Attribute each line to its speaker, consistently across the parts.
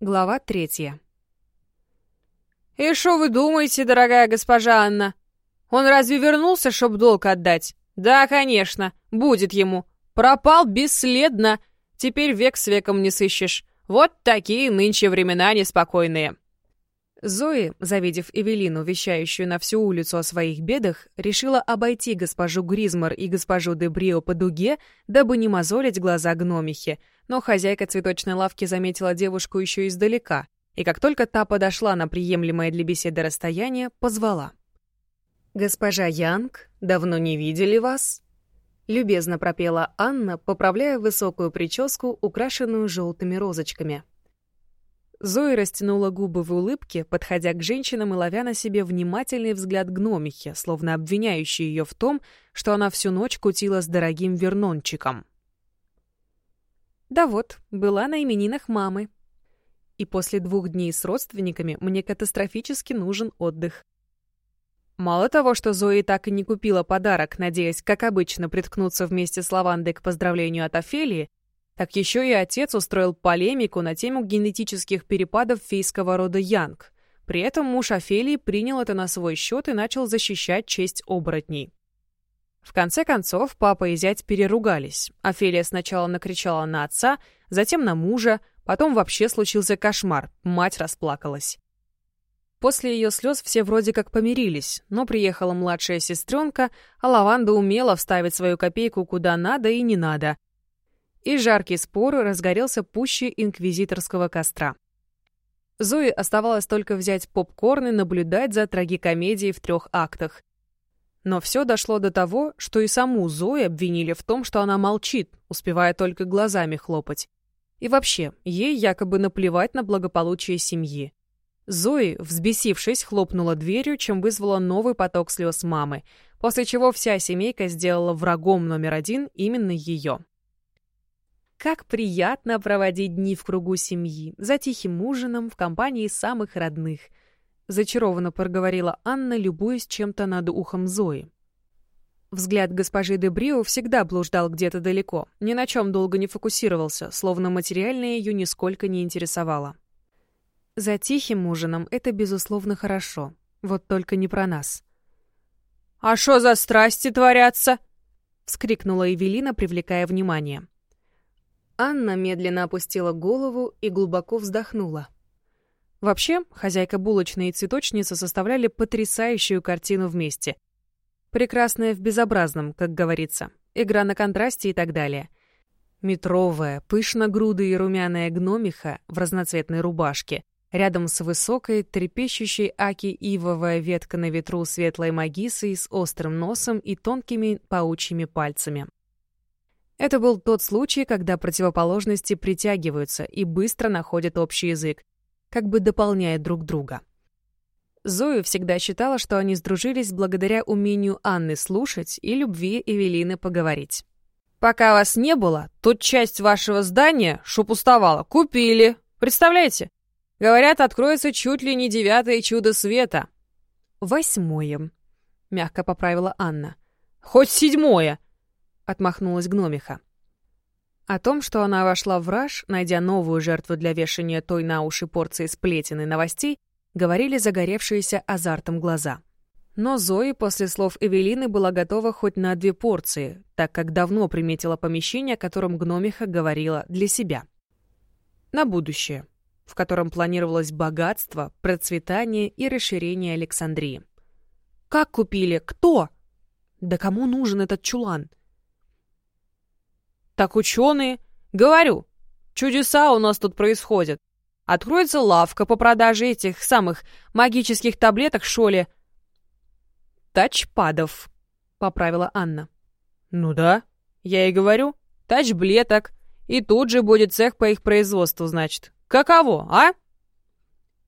Speaker 1: Глава третья.
Speaker 2: «И что вы думаете, дорогая госпожа Анна? Он разве вернулся, чтоб долг отдать? Да, конечно, будет ему. Пропал бесследно. Теперь век с веком не сыщешь. Вот такие нынче времена неспокойные».
Speaker 1: Зои, завидев Эвелину, вещающую на всю улицу о своих бедах, решила обойти госпожу Гризмар и госпожу Дебрио по дуге, дабы не мозолить глаза гномихи, но хозяйка цветочной лавки заметила девушку еще издалека, и как только та подошла на приемлемое для беседы расстояние, позвала. «Госпожа Янг, давно не видели вас?» Любезно пропела Анна, поправляя высокую прическу, украшенную желтыми розочками. Зоя растянула губы в улыбке, подходя к женщинам и ловя на себе внимательный взгляд гномихи, словно обвиняющий ее в том, что она всю ночь кутила с дорогим вернончиком. Да вот, была на именинах мамы. И после двух дней с родственниками мне катастрофически нужен отдых. Мало того, что Зои так и не купила подарок, надеясь, как обычно, приткнуться вместе с лавандой к поздравлению от Офелии, так еще и отец устроил полемику на тему генетических перепадов фейского рода Янг. При этом муж Офелии принял это на свой счет и начал защищать честь оборотней. В конце концов, папа и зять переругались. Офелия сначала накричала на отца, затем на мужа, потом вообще случился кошмар, мать расплакалась. После ее слез все вроде как помирились, но приехала младшая сестренка, а Лаванда умела вставить свою копейку куда надо и не надо, и жаркий спор разгорелся пуще инквизиторского костра. Зои оставалось только взять попкорн и наблюдать за трагикомедией в трех актах. Но все дошло до того, что и саму Зои обвинили в том, что она молчит, успевая только глазами хлопать. И вообще, ей якобы наплевать на благополучие семьи. Зои, взбесившись, хлопнула дверью, чем вызвала новый поток слез мамы, после чего вся семейка сделала врагом номер один именно ее. Как приятно проводить дни в кругу семьи, за тихим ужином, в компании самых родных. Зачарованно проговорила Анна, любуясь чем-то над ухом Зои. Взгляд госпожи де Брио всегда блуждал где-то далеко, ни на чем долго не фокусировался, словно материальное ее нисколько не интересовало. За тихим ужином это, безусловно, хорошо. Вот только не про нас.
Speaker 2: «А что за страсти творятся?» — вскрикнула Эвелина, привлекая внимание.
Speaker 1: Анна медленно опустила голову и глубоко вздохнула. Вообще, хозяйка булочной и цветочница составляли потрясающую картину вместе. Прекрасная в безобразном, как говорится. Игра на контрасте и так далее. Метровая, пышно-грудая и румяная гномиха в разноцветной рубашке. Рядом с высокой, трепещущей аки-ивовая ветка на ветру светлой магисой с острым носом и тонкими паучьими пальцами. Это был тот случай, когда противоположности притягиваются и быстро находят общий язык, как бы дополняя друг друга. Зою всегда считала, что они сдружились благодаря умению Анны слушать и любви Эвелины поговорить.
Speaker 2: «Пока вас не было, тут часть вашего здания, что пустовало, купили. Представляете? Говорят, откроется чуть ли не девятое чудо света».
Speaker 1: «Восьмое», — мягко поправила Анна.
Speaker 2: «Хоть седьмое!»
Speaker 1: отмахнулась гномиха. О том, что она вошла в раж, найдя новую жертву для вешания той на уши порции сплетен и новостей, говорили загоревшиеся азартом глаза. Но Зои после слов Эвелины была готова хоть на две порции, так как давно приметила помещение, о котором гномиха говорила для себя. На будущее, в котором планировалось богатство, процветание и расширение Александрии. «Как купили? Кто? Да кому нужен этот чулан?»
Speaker 2: Так ученые. Говорю, чудеса у нас тут происходят. Откроется лавка по продаже этих самых магических таблеток, что ли?
Speaker 1: Тачпадов, поправила Анна.
Speaker 2: Ну да, я и говорю. Тачблеток. И тут же будет цех по их производству, значит. Каково, а?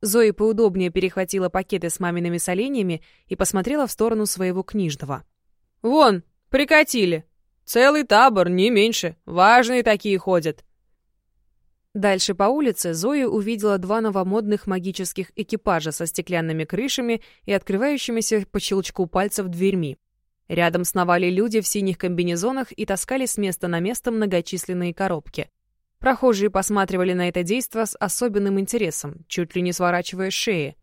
Speaker 1: Зои поудобнее перехватила пакеты с мамиными соленьями и посмотрела в сторону своего книжного.
Speaker 2: «Вон, прикатили. Целый табор, не меньше. Важные такие ходят.
Speaker 1: Дальше по улице Зоя увидела два новомодных магических экипажа со стеклянными крышами и открывающимися по щелчку пальцев дверьми. Рядом сновали люди в синих комбинезонах и таскали с места на место многочисленные коробки. Прохожие посматривали на это действо с особенным интересом, чуть ли не сворачивая шеи.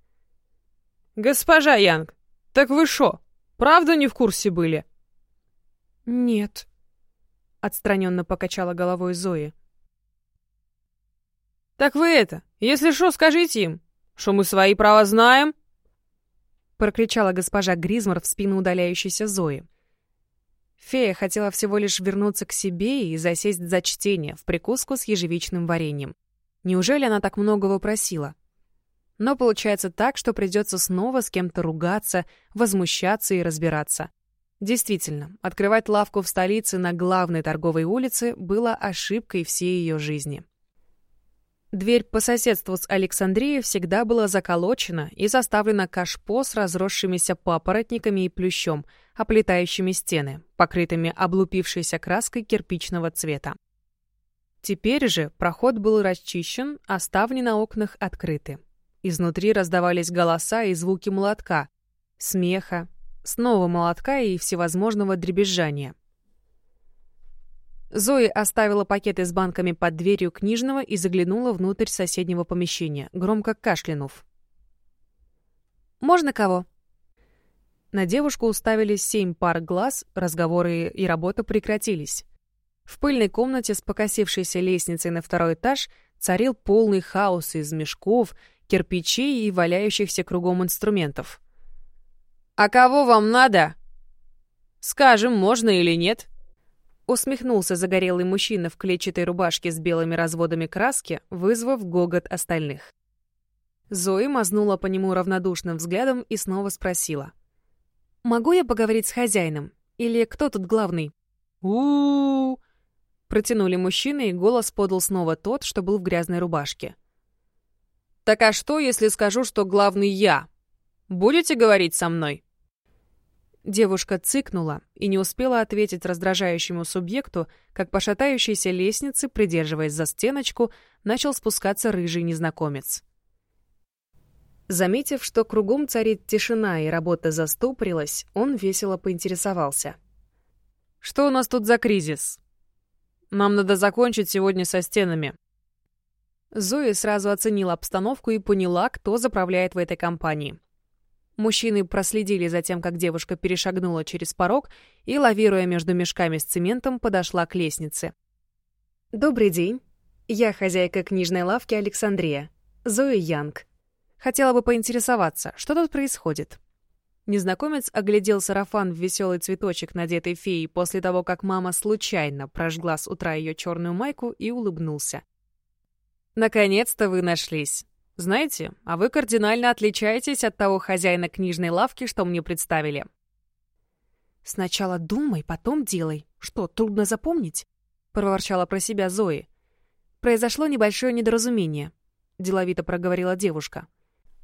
Speaker 2: «Госпожа Янг, так вы шо, правда не в курсе были?»
Speaker 1: «Нет», — отстраненно покачала головой Зои.
Speaker 2: «Так вы это, если шо, скажите им, что мы свои права знаем?»
Speaker 1: Прокричала госпожа Гризмор в спину удаляющейся Зои. Фея хотела всего лишь вернуться к себе и засесть за чтение в прикуску с ежевичным вареньем. Неужели она так многого просила? Но получается так, что придется снова с кем-то ругаться, возмущаться и разбираться. Действительно, открывать лавку в столице на главной торговой улице было ошибкой всей ее жизни. Дверь по соседству с Александрией всегда была заколочена и заставлена кашпо с разросшимися папоротниками и плющом, оплетающими стены, покрытыми облупившейся краской кирпичного цвета. Теперь же проход был расчищен, а ставни на окнах открыты. Изнутри раздавались голоса и звуки молотка, смеха, снова молотка и всевозможного дребезжания — Зои оставила пакеты с банками под дверью книжного и заглянула внутрь соседнего помещения, громко кашлянув. «Можно кого?» На девушку уставились семь пар глаз, разговоры и работа прекратились. В пыльной комнате с покосившейся лестницей на второй этаж царил полный хаос из мешков, кирпичей и валяющихся кругом инструментов.
Speaker 2: «А кого вам надо?» «Скажем, можно или нет?»
Speaker 1: Усмехнулся загорелый мужчина в клетчатой рубашке с белыми разводами краски, вызвав гогот остальных. Зои мазнула по нему равнодушным взглядом и снова спросила. «Могу я поговорить с хозяином? Или кто тут главный?»
Speaker 2: у, -у,
Speaker 1: Протянули мужчины, и голос подал снова тот, что был в грязной рубашке.
Speaker 2: «Так а что, если скажу, что главный я? Будете говорить со мной?»
Speaker 1: Девушка цыкнула и не успела ответить раздражающему субъекту, как по шатающейся лестнице, придерживаясь за стеночку, начал спускаться рыжий незнакомец. Заметив, что кругом царит тишина и работа застопорилась, он весело поинтересовался.
Speaker 2: «Что у нас тут за кризис? Нам надо закончить сегодня со стенами».
Speaker 1: Зоя сразу оценила обстановку и поняла, кто заправляет в этой компании. Мужчины проследили за тем, как девушка перешагнула через порог и, лавируя между мешками с цементом, подошла к лестнице. «Добрый день. Я хозяйка книжной лавки Александрия, Зоя Янг. Хотела бы поинтересоваться, что тут происходит?» Незнакомец оглядел сарафан в веселый цветочек, надетый феей, после того, как мама случайно прожгла с утра ее черную майку и улыбнулся. «Наконец-то вы нашлись. Знаете, а вы кардинально отличаетесь от того хозяина книжной лавки, что мне представили. Сначала думай, потом делай. Что, трудно запомнить? Проворчала про себя Зои. Произошло небольшое недоразумение. Деловито проговорила девушка.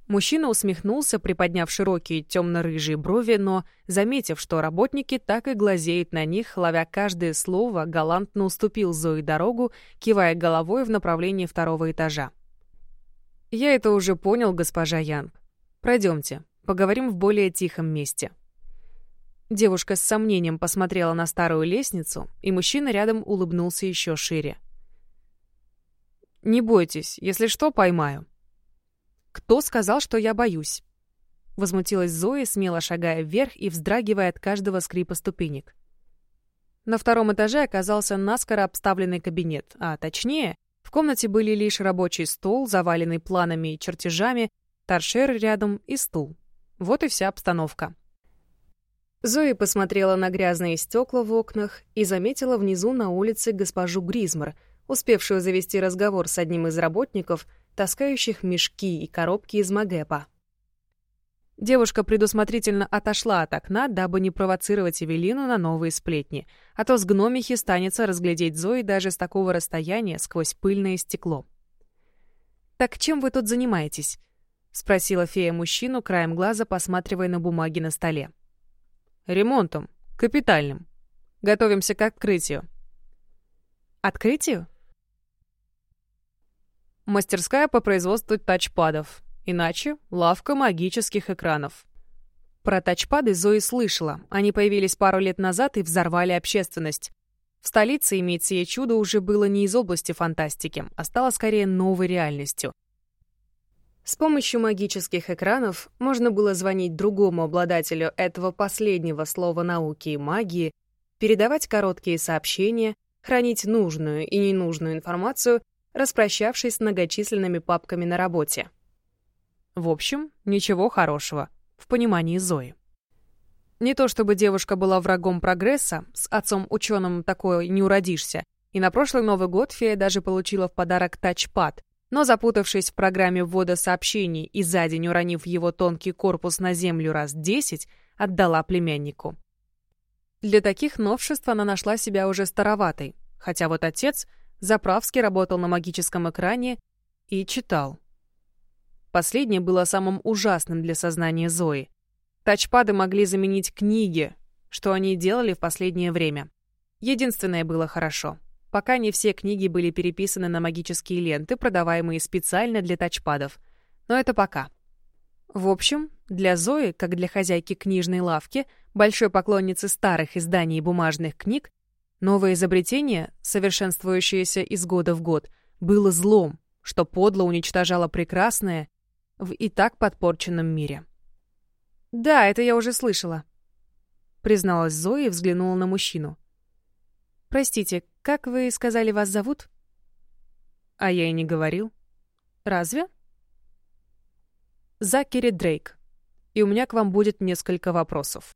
Speaker 1: Мужчина усмехнулся, приподняв широкие темно-рыжие брови, но, заметив, что работники так и глазеют на них, ловя каждое слово, галантно уступил Зои дорогу, кивая головой в направлении второго этажа. «Я это уже понял, госпожа Янг. Пройдемте, поговорим в более тихом месте». Девушка с сомнением посмотрела на старую лестницу, и мужчина рядом улыбнулся еще шире. «Не бойтесь, если что, поймаю». «Кто сказал, что я боюсь?» Возмутилась Зоя, смело шагая вверх и вздрагивая от каждого скрипа ступенек. На втором этаже оказался наскоро обставленный кабинет, а точнее, комнате были лишь рабочий стол, заваленный планами и чертежами, торшер рядом и стул. Вот и вся обстановка. Зои посмотрела на грязные стекла в окнах и заметила внизу на улице госпожу Гризмар, успевшую завести разговор с одним из работников, таскающих мешки и коробки из Магепа. Девушка предусмотрительно отошла от окна, дабы не провоцировать Эвелину на новые сплетни, а то с гномихи станется разглядеть Зои даже с такого расстояния сквозь пыльное стекло. «Так чем вы тут занимаетесь?» — спросила фея мужчину, краем глаза посматривая на бумаги на столе.
Speaker 2: «Ремонтом. Капитальным. Готовимся к открытию».
Speaker 1: «Открытию?»
Speaker 2: «Мастерская по производству тачпадов. Иначе — лавка магических экранов.
Speaker 1: Про тачпады Зои слышала. Они появились пару лет назад и взорвали общественность. В столице иметь сие чудо уже было не из области фантастики, а стало скорее новой реальностью. С помощью магических экранов можно было звонить другому обладателю этого последнего слова науки и магии, передавать короткие сообщения, хранить нужную и ненужную информацию, распрощавшись с многочисленными папками на работе. В общем, ничего хорошего, в понимании Зои. Не то чтобы девушка была врагом прогресса, с отцом-ученым такой не уродишься, и на прошлый Новый год фея даже получила в подарок тачпад, но запутавшись в программе ввода сообщений и за день уронив его тонкий корпус на землю раз десять, отдала племяннику. Для таких новшеств она нашла себя уже староватой, хотя вот отец заправски работал на магическом экране и читал. Последнее было самым ужасным для сознания Зои. Тачпады могли заменить книги, что они делали в последнее время. Единственное было хорошо. Пока не все книги были переписаны на магические ленты, продаваемые специально для тачпадов. Но это пока. В общем, для Зои, как для хозяйки книжной лавки, большой поклонницы старых изданий бумажных книг, новое изобретение, совершенствующееся из года в год, было злом, что подло уничтожало прекрасное в и так подпорченном мире. «Да, это я уже слышала», — призналась Зоя и взглянула на мужчину. «Простите, как вы сказали, вас зовут?» «А я и не говорил». «Разве?» «Закери Дрейк. И у меня к вам будет несколько вопросов».